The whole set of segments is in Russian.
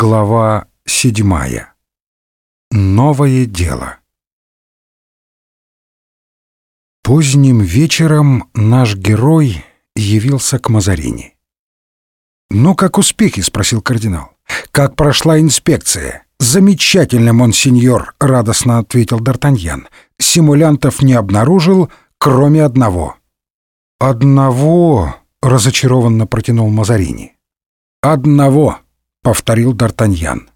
Глава седьмая. Новое дело. Поздним вечером наш герой явился к Мазарини. «Ну, как успехи?» — спросил кардинал. «Как прошла инспекция?» «Замечательно, монсеньор», — радостно ответил Д'Артаньян. «Симулянтов не обнаружил, кроме одного». «Одного?» — разочарованно протянул Мазарини. «Одного», — повторил Д'Артаньян.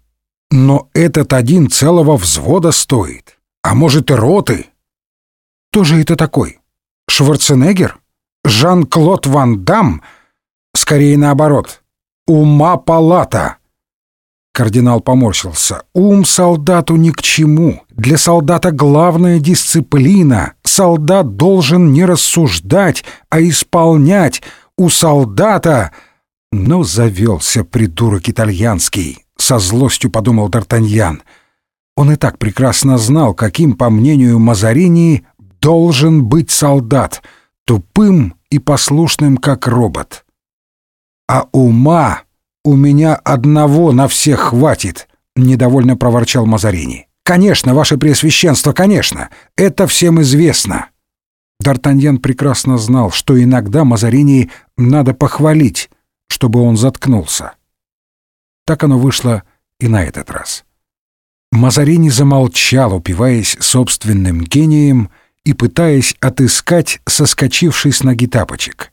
«Но этот один целого взвода стоит, а может и роты». «Кто же это такой? Шварценеггер? Жан-Клод Ван Дам? Скорее наоборот. Ума палата». Кардинал поморщился. «Ум солдату ни к чему. Для солдата главная дисциплина. Солдат должен не рассуждать, а исполнять. У солдата...» «Ну, завелся придурок итальянский», — со злостью подумал Д'Артаньян. Он и так прекрасно знал, каким, по мнению Мазарини, должен быть солдат, тупым и послушным, как робот. «А ума у меня одного на всех хватит», — недовольно проворчал Мазарини. «Конечно, ваше Преосвященство, конечно, это всем известно». Д'Артаньян прекрасно знал, что иногда Мазарини надо похвалить, чтобы он заткнулся. Так оно вышло и на этот раз. Мазарини замолчал, упиваясь собственным гением и пытаясь отыскать соскочивший с ноги тапочек.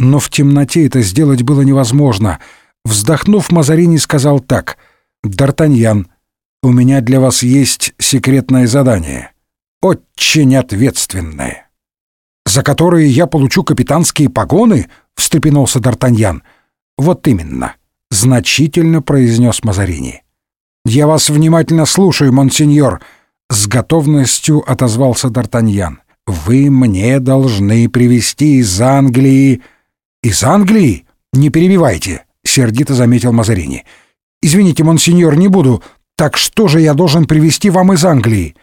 Но в темноте это сделать было невозможно. Вздохнув, Мазарини сказал так. «Д'Артаньян, у меня для вас есть секретное задание. Очень ответственное». «За которое я получу капитанские погоны?» — встрепенулся Д'Артаньян. «Вот именно», — значительно произнес Мазарини. «Я вас внимательно слушаю, монсеньор», — с готовностью отозвался Д'Артаньян. «Вы мне должны привезти из Англии...» «Из Англии? Не перебивайте», — сердито заметил Мазарини. «Извините, монсеньор, не буду. Так что же я должен привезти вам из Англии?»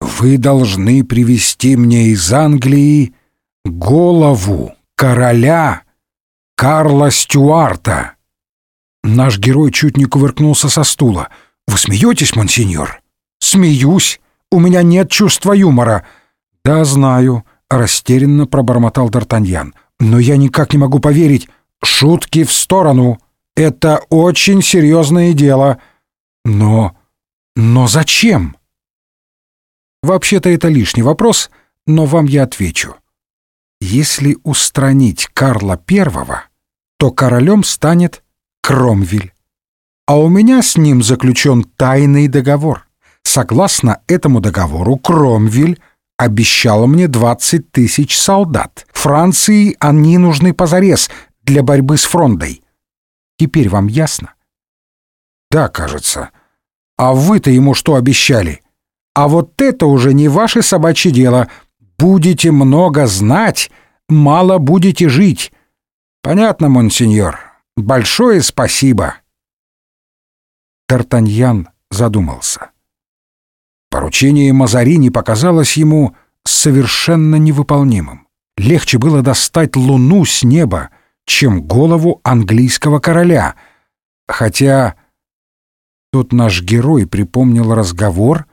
«Вы должны привезти мне из Англии голову короля Карла Стюарта. Наш герой чуть не кувыркнулся со стула. Вы смеетесь, монсеньор? Смеюсь. У меня нет чувства юмора. Да, знаю, растерянно пробормотал Д'Артаньян. Но я никак не могу поверить. Шутки в сторону. Это очень серьезное дело. Но... но зачем? Вообще-то это лишний вопрос, но вам я отвечу. Если устранить Карла Первого, то королем станет Кромвель. А у меня с ним заключен тайный договор. Согласно этому договору, Кромвель обещал мне 20 тысяч солдат. Франции они нужны позарез для борьбы с фрондой. Теперь вам ясно? Да, кажется. А вы-то ему что обещали? А вот это уже не ваше собачье дело — Будете много знать, мало будете жить. Понятно, монсеньор. Большое спасибо. Тартаньян задумался. Поручение Мазарини показалось ему совершенно невыполнимым. Легче было достать луну с неба, чем голову английского короля. Хотя тут наш герой припомнил разговор,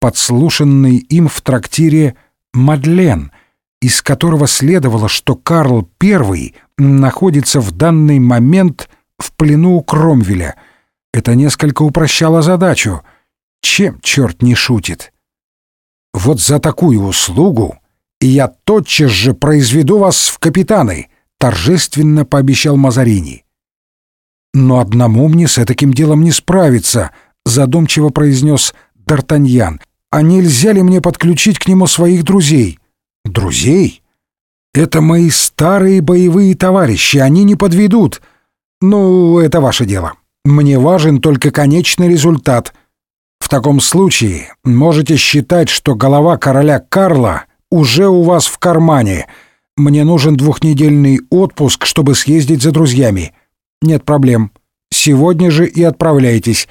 подслушанный им в трактире Мадлен, из которого следовало, что Карл I находится в данный момент в плену у Кромвеля. Это несколько упрощало задачу. Чем черт не шутит? Вот за такую услугу я тотчас же произведу вас в капитаны, торжественно пообещал Мазарини. Но одному мне с таким делом не справиться, задумчиво произнес Д'Артаньян. А нельзя ли мне подключить к нему своих друзей? Друзей? Это мои старые боевые товарищи, они не подведут. Ну, это ваше дело. Мне важен только конечный результат. В таком случае можете считать, что голова короля Карла уже у вас в кармане. Мне нужен двухнедельный отпуск, чтобы съездить за друзьями. Нет проблем. Сегодня же и отправляйтесь.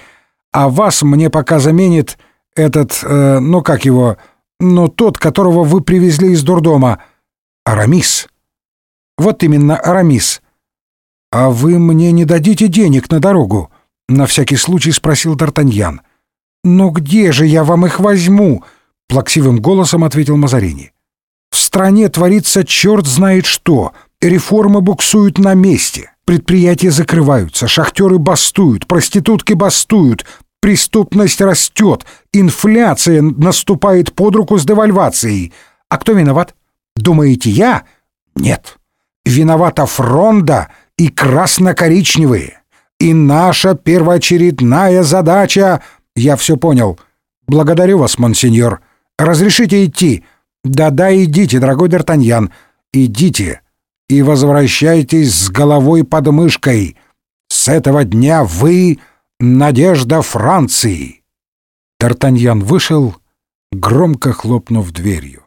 А вас мне пока заменит этот, э, ну как его, ну тот, которого вы привезли из дурдома. Арамис. Вот именно Арамис. А вы мне не дадите денег на дорогу? — на всякий случай спросил Д'Артаньян. «Но где же я вам их возьму?» — плаксивым голосом ответил Мазарини. «В стране творится черт знает что. Реформы буксуют на месте. Предприятия закрываются, шахтеры бастуют, проститутки бастуют, преступность растет, инфляция наступает под руку с девальвацией. А кто виноват? Думаете, я? Нет. Виновата фронда и красно-коричневые. И наша первоочередная задача... Я все понял. Благодарю вас, монсеньор. Разрешите идти? Да-да, идите, дорогой Д'Артаньян. Идите и возвращайтесь с головой под мышкой. С этого дня вы — надежда Франции. Д'Артаньян вышел, громко хлопнув дверью.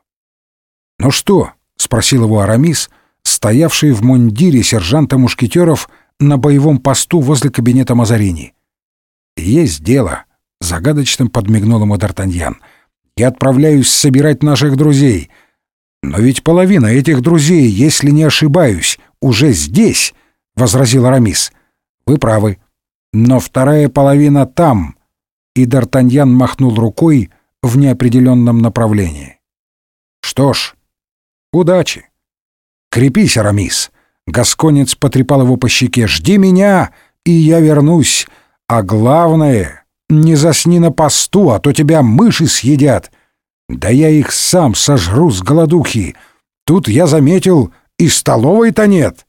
«Ну что?» — спросил его Арамис, стоявший в мундире сержанта мушкетеров на боевом посту возле кабинета Мазарини. «Есть дело», — загадочно подмигнул ему Д'Артаньян. «Я отправляюсь собирать наших друзей. Но ведь половина этих друзей, если не ошибаюсь, уже здесь», — возразил Арамис. «Вы правы. Но вторая половина там». И Д'Артаньян махнул рукой в неопределенном направлении. «Что ж, удачи!» «Крепись, Арамис!» Гасконец потрепал его по щеке. «Жди меня, и я вернусь. А главное, не засни на посту, а то тебя мыши съедят. Да я их сам сожру с голодухи. Тут я заметил, и столовой-то нет.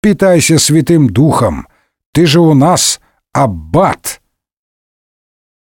Питайся святым духом. Ты же у нас аббат».